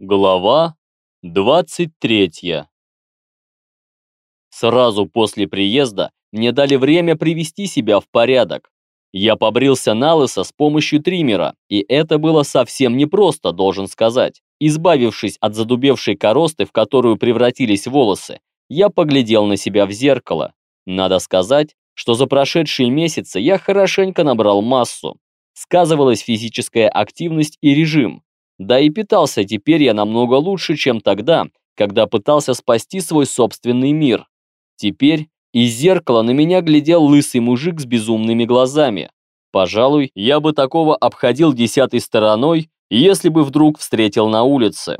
Глава 23 Сразу после приезда мне дали время привести себя в порядок. Я побрился на лысо с помощью триммера, и это было совсем непросто, должен сказать. Избавившись от задубевшей коросты, в которую превратились волосы, я поглядел на себя в зеркало. Надо сказать, что за прошедшие месяцы я хорошенько набрал массу. Сказывалась физическая активность и режим. Да и питался теперь я намного лучше, чем тогда, когда пытался спасти свой собственный мир. Теперь из зеркала на меня глядел лысый мужик с безумными глазами. Пожалуй, я бы такого обходил десятой стороной, если бы вдруг встретил на улице.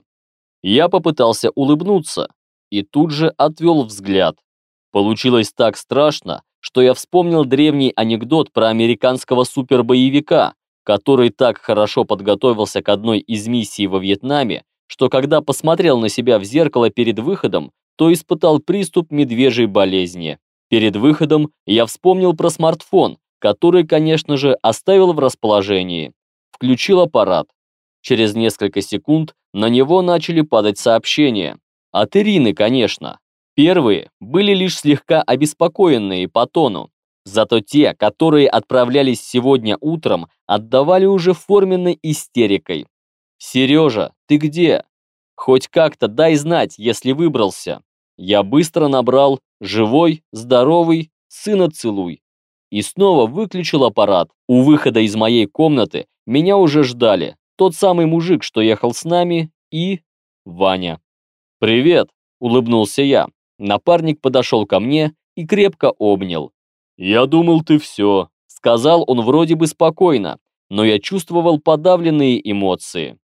Я попытался улыбнуться и тут же отвел взгляд. Получилось так страшно, что я вспомнил древний анекдот про американского супербоевика, который так хорошо подготовился к одной из миссий во Вьетнаме, что когда посмотрел на себя в зеркало перед выходом, то испытал приступ медвежьей болезни. Перед выходом я вспомнил про смартфон, который, конечно же, оставил в расположении. Включил аппарат. Через несколько секунд на него начали падать сообщения. От Ирины, конечно. Первые были лишь слегка обеспокоенные по тону, Зато те, которые отправлялись сегодня утром, отдавали уже форменной истерикой. «Сережа, ты где? Хоть как-то дай знать, если выбрался». Я быстро набрал «Живой, здоровый, сына целуй». И снова выключил аппарат. У выхода из моей комнаты меня уже ждали. Тот самый мужик, что ехал с нами, и... Ваня. «Привет», — улыбнулся я. Напарник подошел ко мне и крепко обнял. «Я думал, ты все», — сказал он вроде бы спокойно, но я чувствовал подавленные эмоции.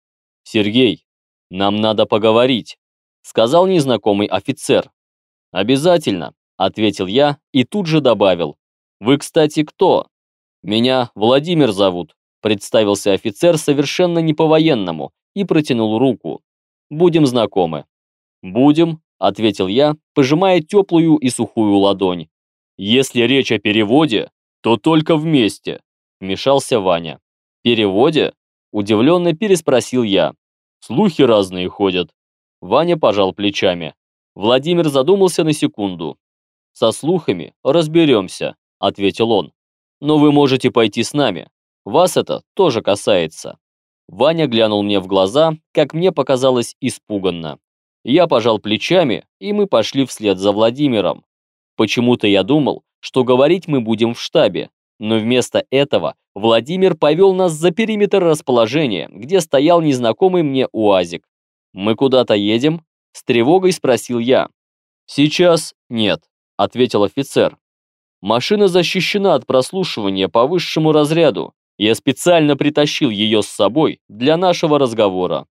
«Сергей, нам надо поговорить», — сказал незнакомый офицер. «Обязательно», — ответил я и тут же добавил. «Вы, кстати, кто?» «Меня Владимир зовут», — представился офицер совершенно не по-военному и протянул руку. «Будем знакомы». «Будем», — ответил я, пожимая теплую и сухую ладонь. Если речь о переводе, то только вместе, вмешался Ваня. Переводе? Удивленно переспросил я. Слухи разные ходят. Ваня пожал плечами. Владимир задумался на секунду. «Со слухами разберемся», — ответил он. «Но вы можете пойти с нами. Вас это тоже касается». Ваня глянул мне в глаза, как мне показалось, испуганно. Я пожал плечами, и мы пошли вслед за Владимиром. Почему-то я думал, что говорить мы будем в штабе, но вместо этого Владимир повел нас за периметр расположения, где стоял незнакомый мне УАЗик. «Мы куда-то едем?» – с тревогой спросил я. «Сейчас нет», – ответил офицер. «Машина защищена от прослушивания по высшему разряду. Я специально притащил ее с собой для нашего разговора».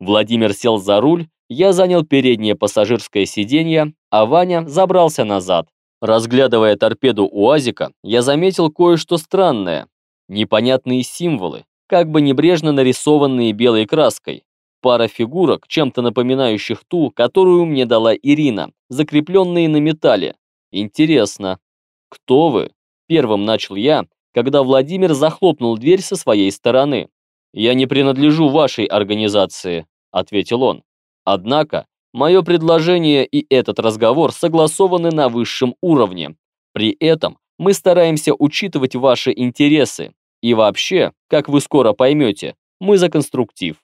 Владимир сел за руль я занял переднее пассажирское сиденье, а Ваня забрался назад. Разглядывая торпеду УАЗика, я заметил кое-что странное. Непонятные символы, как бы небрежно нарисованные белой краской. Пара фигурок, чем-то напоминающих ту, которую мне дала Ирина, закрепленные на металле. Интересно. «Кто вы?» – первым начал я, когда Владимир захлопнул дверь со своей стороны. «Я не принадлежу вашей организации», – ответил он. Однако, мое предложение и этот разговор согласованы на высшем уровне. При этом мы стараемся учитывать ваши интересы. И вообще, как вы скоро поймете, мы за конструктив.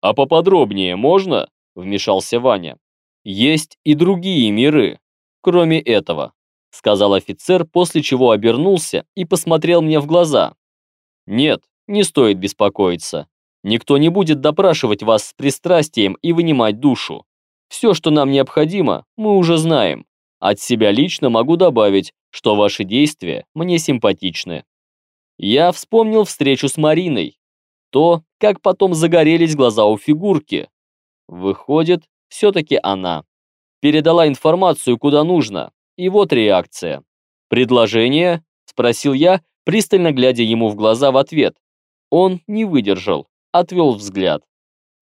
А поподробнее можно? Вмешался Ваня. Есть и другие миры, кроме этого, сказал офицер, после чего обернулся и посмотрел мне в глаза. Нет, не стоит беспокоиться. Никто не будет допрашивать вас с пристрастием и вынимать душу. Все, что нам необходимо, мы уже знаем. От себя лично могу добавить, что ваши действия мне симпатичны. Я вспомнил встречу с Мариной. То, как потом загорелись глаза у фигурки. Выходит, все-таки она. Передала информацию куда нужно. И вот реакция. «Предложение?» – спросил я, пристально глядя ему в глаза в ответ. Он не выдержал отвел взгляд.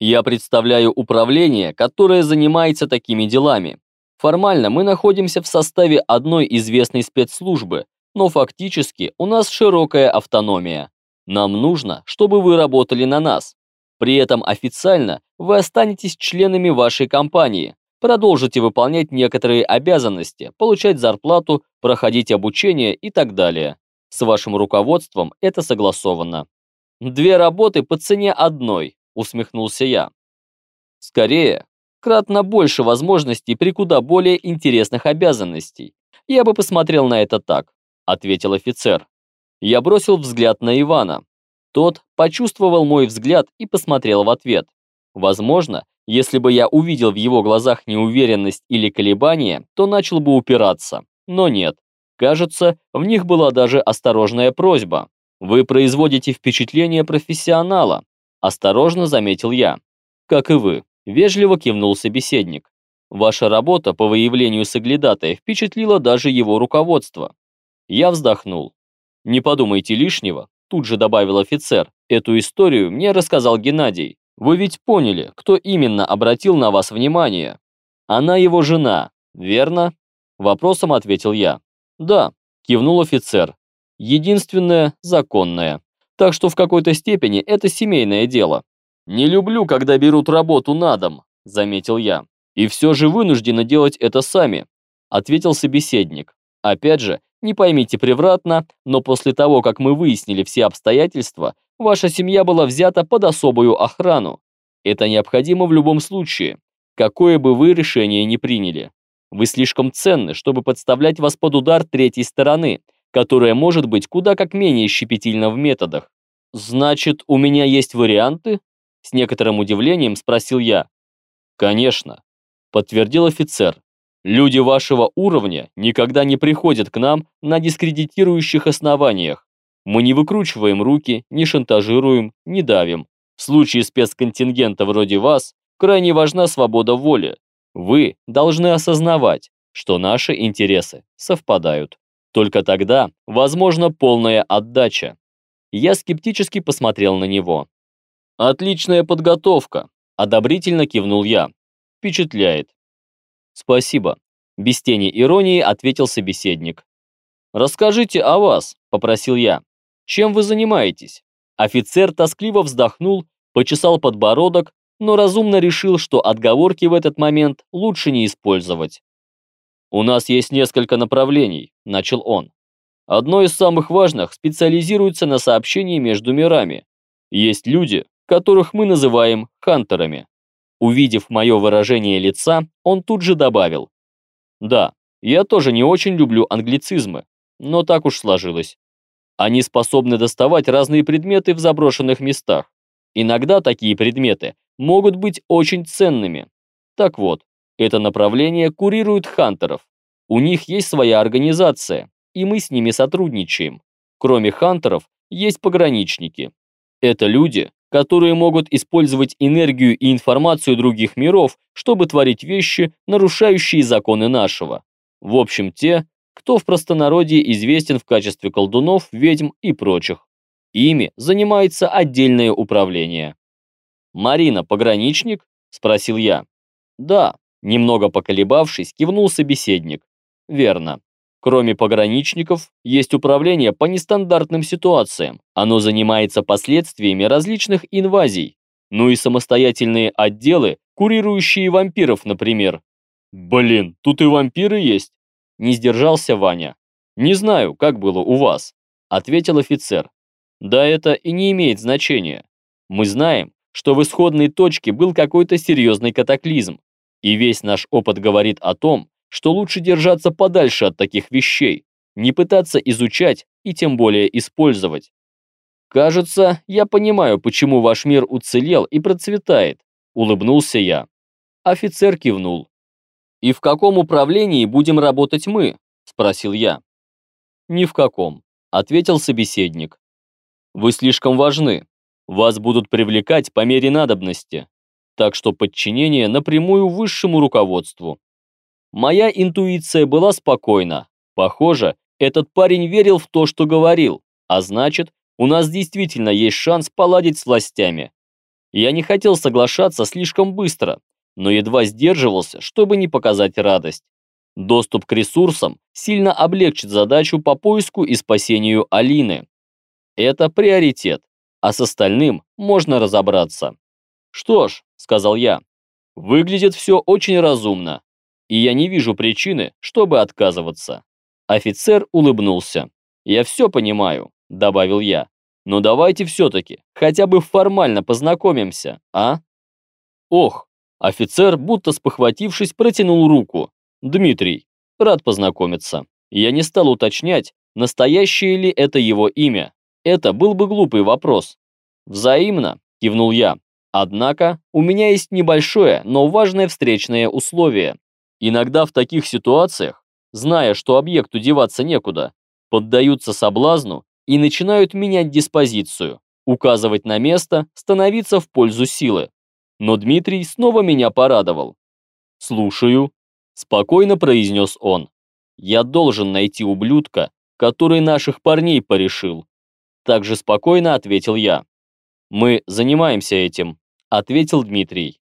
Я представляю управление, которое занимается такими делами. Формально мы находимся в составе одной известной спецслужбы, но фактически у нас широкая автономия. Нам нужно, чтобы вы работали на нас. При этом официально вы останетесь членами вашей компании, продолжите выполнять некоторые обязанности, получать зарплату, проходить обучение и так далее. С вашим руководством это согласовано. Две работы по цене одной, усмехнулся я. Скорее, кратно больше возможностей при куда более интересных обязанностей. Я бы посмотрел на это так, ответил офицер. Я бросил взгляд на Ивана. Тот почувствовал мой взгляд и посмотрел в ответ. Возможно, если бы я увидел в его глазах неуверенность или колебание, то начал бы упираться. Но нет. Кажется, в них была даже осторожная просьба. «Вы производите впечатление профессионала», – осторожно заметил я. «Как и вы», – вежливо кивнул собеседник. «Ваша работа по выявлению соглядатая впечатлила даже его руководство». Я вздохнул. «Не подумайте лишнего», – тут же добавил офицер. «Эту историю мне рассказал Геннадий. Вы ведь поняли, кто именно обратил на вас внимание? Она его жена, верно?» Вопросом ответил я. «Да», – кивнул офицер. «Единственное, законное. Так что в какой-то степени это семейное дело». «Не люблю, когда берут работу на дом», – заметил я. «И все же вынуждены делать это сами», – ответил собеседник. «Опять же, не поймите превратно, но после того, как мы выяснили все обстоятельства, ваша семья была взята под особую охрану. Это необходимо в любом случае, какое бы вы решение ни приняли. Вы слишком ценны, чтобы подставлять вас под удар третьей стороны, которая может быть куда как менее щепетильна в методах. Значит, у меня есть варианты? С некоторым удивлением спросил я. Конечно, подтвердил офицер. Люди вашего уровня никогда не приходят к нам на дискредитирующих основаниях. Мы не выкручиваем руки, не шантажируем, не давим. В случае спецконтингента вроде вас крайне важна свобода воли, вы должны осознавать, что наши интересы совпадают. Только тогда возможна полная отдача. Я скептически посмотрел на него. «Отличная подготовка», – одобрительно кивнул я. «Впечатляет». «Спасибо», – без тени иронии ответил собеседник. «Расскажите о вас», – попросил я. «Чем вы занимаетесь?» Офицер тоскливо вздохнул, почесал подбородок но разумно решил, что отговорки в этот момент лучше не использовать. «У нас есть несколько направлений», – начал он. «Одно из самых важных специализируется на сообщении между мирами. Есть люди, которых мы называем хантерами». Увидев мое выражение лица, он тут же добавил. «Да, я тоже не очень люблю англицизмы, но так уж сложилось. Они способны доставать разные предметы в заброшенных местах. Иногда такие предметы могут быть очень ценными. Так вот, это направление курирует хантеров. У них есть своя организация, и мы с ними сотрудничаем. Кроме хантеров, есть пограничники. Это люди, которые могут использовать энергию и информацию других миров, чтобы творить вещи, нарушающие законы нашего. В общем, те, кто в простонародье известен в качестве колдунов, ведьм и прочих. Ими занимается отдельное управление. «Марина, пограничник?» – спросил я. «Да», – немного поколебавшись, кивнул собеседник. «Верно. Кроме пограничников, есть управление по нестандартным ситуациям. Оно занимается последствиями различных инвазий. Ну и самостоятельные отделы, курирующие вампиров, например. Блин, тут и вампиры есть. Не сдержался Ваня. Не знаю, как было у вас, ответил офицер. Да это и не имеет значения. Мы знаем, что в исходной точке был какой-то серьезный катаклизм, и весь наш опыт говорит о том, что лучше держаться подальше от таких вещей, не пытаться изучать и тем более использовать. «Кажется, я понимаю, почему ваш мир уцелел и процветает», – улыбнулся я. Офицер кивнул. «И в каком управлении будем работать мы?» – спросил я. «Ни в каком», – ответил собеседник. «Вы слишком важны. Вас будут привлекать по мере надобности, так что подчинение напрямую высшему руководству. Моя интуиция была спокойна. Похоже, этот парень верил в то, что говорил, а значит, у нас действительно есть шанс поладить с властями. Я не хотел соглашаться слишком быстро, но едва сдерживался, чтобы не показать радость. Доступ к ресурсам сильно облегчит задачу по поиску и спасению Алины. Это приоритет а с остальным можно разобраться. Что ж, сказал я. Выглядит все очень разумно, и я не вижу причины, чтобы отказываться. Офицер улыбнулся. «Я все понимаю», — добавил я. «Но давайте все-таки хотя бы формально познакомимся, а?» «Ох!» Офицер, будто спохватившись, протянул руку. «Дмитрий, рад познакомиться». Я не стал уточнять, настоящее ли это его имя. Это был бы глупый вопрос. «Взаимно», — кивнул я. «Однако у меня есть небольшое, но важное встречное условие. Иногда в таких ситуациях, зная, что объекту деваться некуда, поддаются соблазну и начинают менять диспозицию, указывать на место, становиться в пользу силы. Но Дмитрий снова меня порадовал. «Слушаю», – спокойно произнес он. «Я должен найти ублюдка, который наших парней порешил». Также спокойно ответил я. «Мы занимаемся этим», – ответил Дмитрий.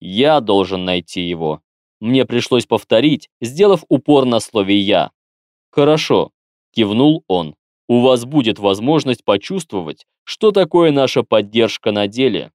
«Я должен найти его». Мне пришлось повторить, сделав упор на слове «я». «Хорошо», – кивнул он. «У вас будет возможность почувствовать, что такое наша поддержка на деле».